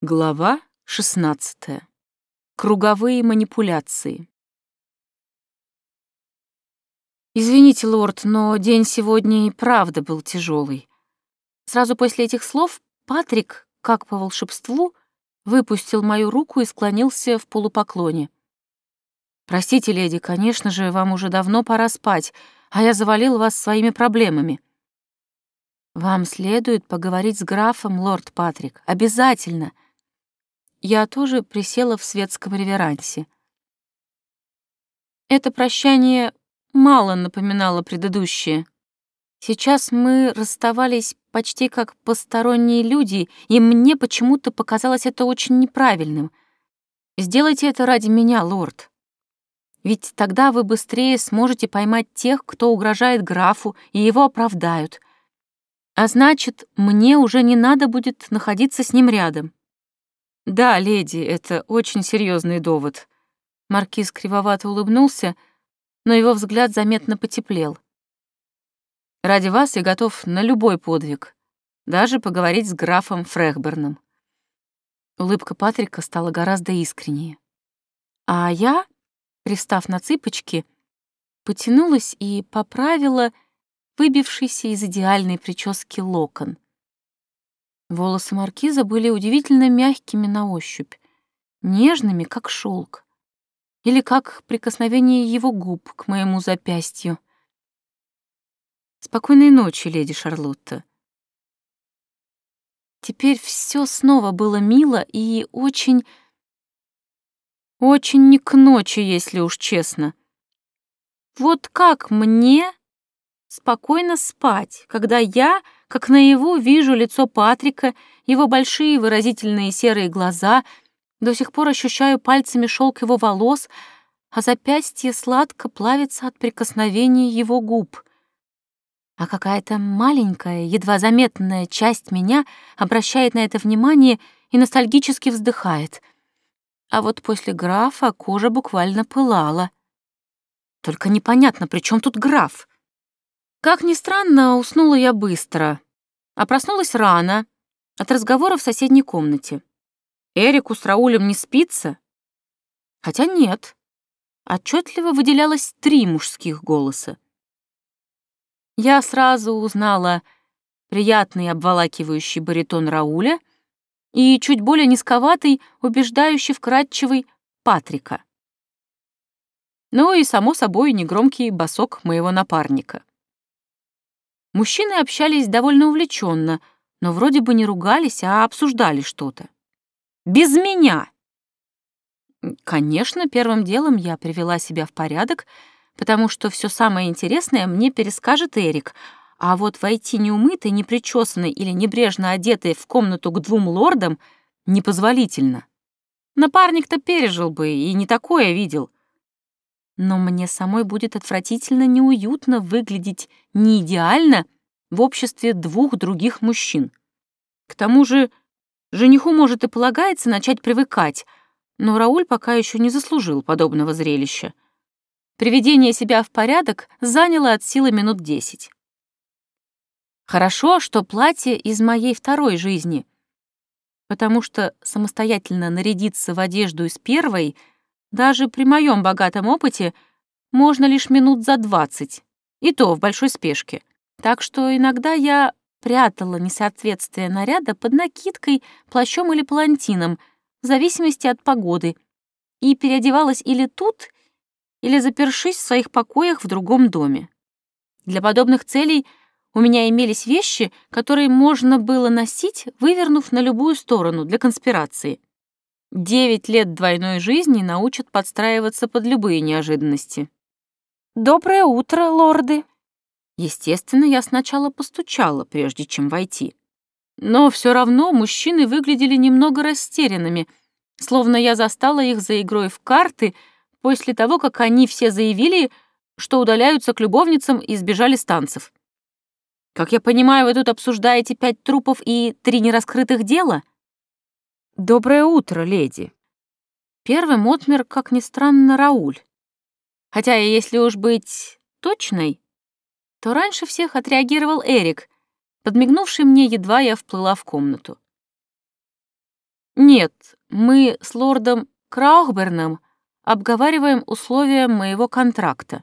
Глава 16. Круговые манипуляции. Извините, лорд, но день сегодня и правда был тяжелый. Сразу после этих слов Патрик, как по волшебству, выпустил мою руку и склонился в полупоклоне. Простите, леди, конечно же, вам уже давно пора спать, а я завалил вас своими проблемами. Вам следует поговорить с графом, лорд Патрик, обязательно — я тоже присела в светском реверансе. Это прощание мало напоминало предыдущее. Сейчас мы расставались почти как посторонние люди, и мне почему-то показалось это очень неправильным. Сделайте это ради меня, лорд. Ведь тогда вы быстрее сможете поймать тех, кто угрожает графу, и его оправдают. А значит, мне уже не надо будет находиться с ним рядом. «Да, леди, это очень серьезный довод». Маркиз кривовато улыбнулся, но его взгляд заметно потеплел. «Ради вас я готов на любой подвиг, даже поговорить с графом Фрехберном». Улыбка Патрика стала гораздо искреннее. А я, пристав на цыпочки, потянулась и поправила выбившийся из идеальной прически локон — Волосы маркиза были удивительно мягкими на ощупь, нежными, как шелк, или как прикосновение его губ к моему запястью. Спокойной ночи, леди Шарлотта. Теперь все снова было мило и очень... Очень не к ночи, если уж честно. Вот как мне спокойно спать, когда я, как наяву, вижу лицо Патрика, его большие выразительные серые глаза, до сих пор ощущаю пальцами шелк его волос, а запястье сладко плавится от прикосновения его губ. А какая-то маленькая, едва заметная часть меня обращает на это внимание и ностальгически вздыхает. А вот после графа кожа буквально пылала. Только непонятно, при чем тут граф? Как ни странно, уснула я быстро, а проснулась рано от разговора в соседней комнате. Эрику с Раулем не спится? Хотя нет. Отчетливо выделялось три мужских голоса. Я сразу узнала приятный обволакивающий баритон Рауля и чуть более низковатый, убеждающий вкрадчивый Патрика. Ну и, само собой, негромкий босок моего напарника. Мужчины общались довольно увлеченно, но вроде бы не ругались, а обсуждали что-то. Без меня! Конечно, первым делом я привела себя в порядок, потому что все самое интересное мне перескажет Эрик, а вот войти неумытой, непричесанной или небрежно одетой в комнату к двум лордам непозволительно. Напарник-то пережил бы и не такое видел — но мне самой будет отвратительно неуютно выглядеть не идеально в обществе двух других мужчин. К тому же жениху, может, и полагается начать привыкать, но Рауль пока еще не заслужил подобного зрелища. Приведение себя в порядок заняло от силы минут десять. Хорошо, что платье из моей второй жизни, потому что самостоятельно нарядиться в одежду из первой — даже при моем богатом опыте можно лишь минут за двадцать, и то в большой спешке. Так что иногда я прятала несоответствие наряда под накидкой, плащом или палантином, в зависимости от погоды, и переодевалась или тут, или запершись в своих покоях в другом доме. Для подобных целей у меня имелись вещи, которые можно было носить, вывернув на любую сторону для конспирации. Девять лет двойной жизни научат подстраиваться под любые неожиданности. «Доброе утро, лорды!» Естественно, я сначала постучала, прежде чем войти. Но все равно мужчины выглядели немного растерянными, словно я застала их за игрой в карты после того, как они все заявили, что удаляются к любовницам и сбежали с танцев. Как я понимаю, вы тут обсуждаете пять трупов и три нераскрытых дела? «Доброе утро, леди!» Первым отмер, как ни странно, Рауль. Хотя, если уж быть точной, то раньше всех отреагировал Эрик, подмигнувший мне, едва я вплыла в комнату. Нет, мы с лордом Краухберном обговариваем условия моего контракта.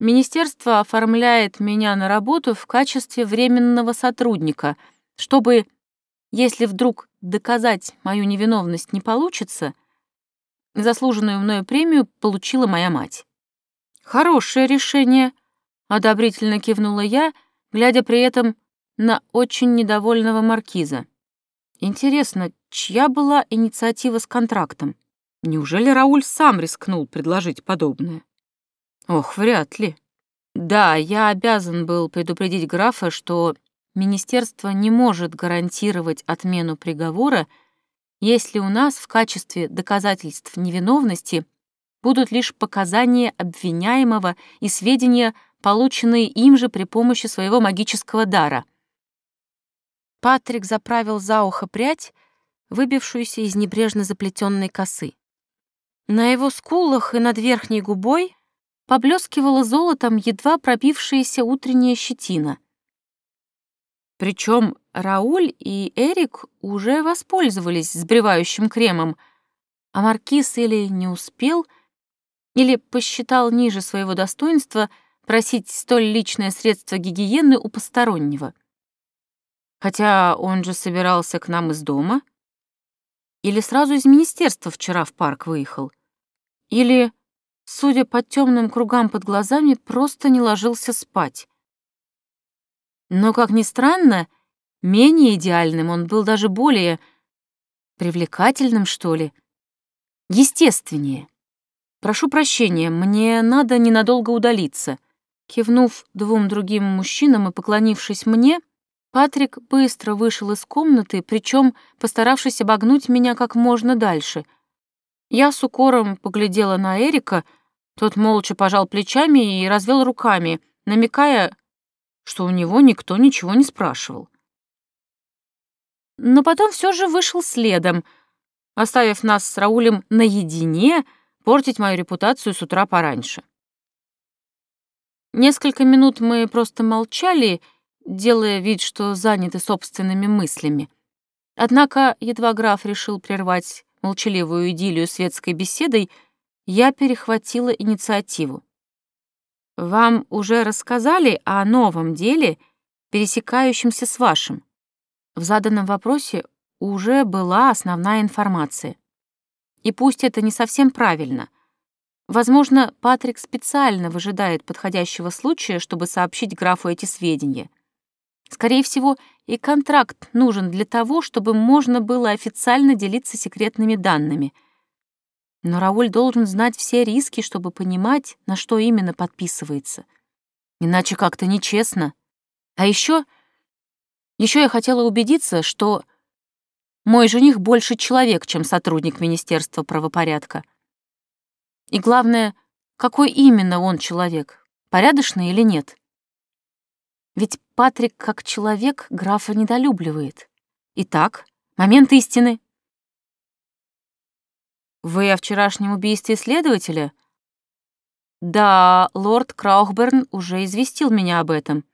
Министерство оформляет меня на работу в качестве временного сотрудника, чтобы, если вдруг доказать мою невиновность не получится, заслуженную мною премию получила моя мать. Хорошее решение, одобрительно кивнула я, глядя при этом на очень недовольного маркиза. Интересно, чья была инициатива с контрактом? Неужели Рауль сам рискнул предложить подобное? Ох, вряд ли. Да, я обязан был предупредить графа, что министерство не может гарантировать отмену приговора, если у нас в качестве доказательств невиновности будут лишь показания обвиняемого и сведения, полученные им же при помощи своего магического дара. Патрик заправил за ухо прядь, выбившуюся из небрежно заплетенной косы. На его скулах и над верхней губой поблескивала золотом едва пробившаяся утренняя щетина. Причем Рауль и Эрик уже воспользовались сбривающим кремом, а Маркиз или не успел, или посчитал ниже своего достоинства просить столь личное средство гигиены у постороннего. Хотя он же собирался к нам из дома. Или сразу из министерства вчера в парк выехал. Или, судя по темным кругам под глазами, просто не ложился спать. Но, как ни странно, менее идеальным он был даже более привлекательным, что ли, естественнее. Прошу прощения, мне надо ненадолго удалиться. Кивнув двум другим мужчинам и поклонившись мне, Патрик быстро вышел из комнаты, причем постаравшись обогнуть меня как можно дальше. Я с укором поглядела на Эрика, тот молча пожал плечами и развел руками, намекая, что у него никто ничего не спрашивал. Но потом все же вышел следом, оставив нас с Раулем наедине портить мою репутацию с утра пораньше. Несколько минут мы просто молчали, делая вид, что заняты собственными мыслями. Однако, едва граф решил прервать молчаливую идиллию светской беседой, я перехватила инициативу. Вам уже рассказали о новом деле, пересекающемся с вашим? В заданном вопросе уже была основная информация. И пусть это не совсем правильно. Возможно, Патрик специально выжидает подходящего случая, чтобы сообщить графу эти сведения. Скорее всего, и контракт нужен для того, чтобы можно было официально делиться секретными данными — но Рауль должен знать все риски, чтобы понимать, на что именно подписывается. Иначе как-то нечестно. А еще, еще я хотела убедиться, что мой жених больше человек, чем сотрудник Министерства правопорядка. И главное, какой именно он человек, порядочный или нет. Ведь Патрик как человек графа недолюбливает. Итак, момент истины. «Вы о вчерашнем убийстве следователя?» «Да, лорд Краухберн уже известил меня об этом.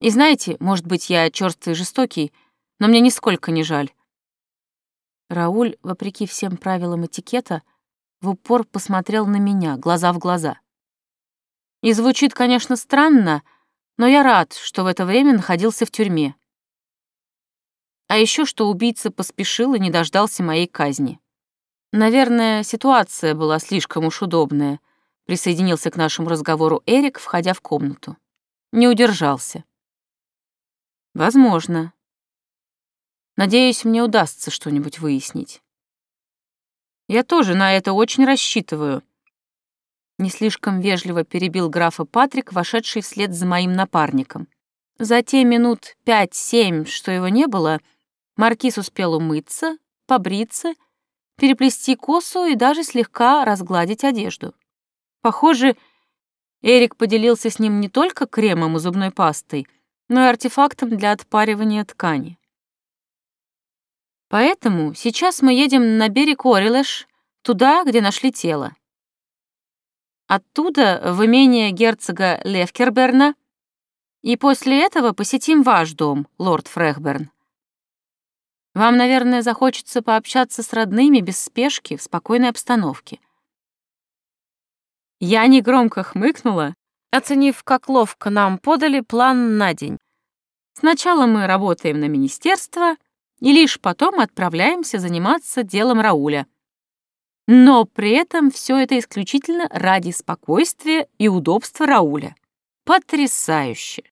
И знаете, может быть, я чёрствый и жестокий, но мне нисколько не жаль». Рауль, вопреки всем правилам этикета, в упор посмотрел на меня, глаза в глаза. И звучит, конечно, странно, но я рад, что в это время находился в тюрьме. А еще что убийца поспешил и не дождался моей казни. Наверное, ситуация была слишком уж удобная. Присоединился к нашему разговору Эрик, входя в комнату. Не удержался. Возможно. Надеюсь, мне удастся что-нибудь выяснить. Я тоже на это очень рассчитываю. Не слишком вежливо перебил графа Патрик, вошедший вслед за моим напарником. За те минут пять-семь, что его не было, маркиз успел умыться, побриться переплести косу и даже слегка разгладить одежду. Похоже, Эрик поделился с ним не только кремом и зубной пастой, но и артефактом для отпаривания ткани. Поэтому сейчас мы едем на берег Орелеш, туда, где нашли тело. Оттуда в имение герцога Левкерберна, и после этого посетим ваш дом, лорд Фрехберн. Вам, наверное, захочется пообщаться с родными без спешки, в спокойной обстановке. Я негромко хмыкнула, оценив, как ловко нам подали план на день. Сначала мы работаем на министерство, и лишь потом отправляемся заниматься делом Рауля. Но при этом все это исключительно ради спокойствия и удобства Рауля. Потрясающе!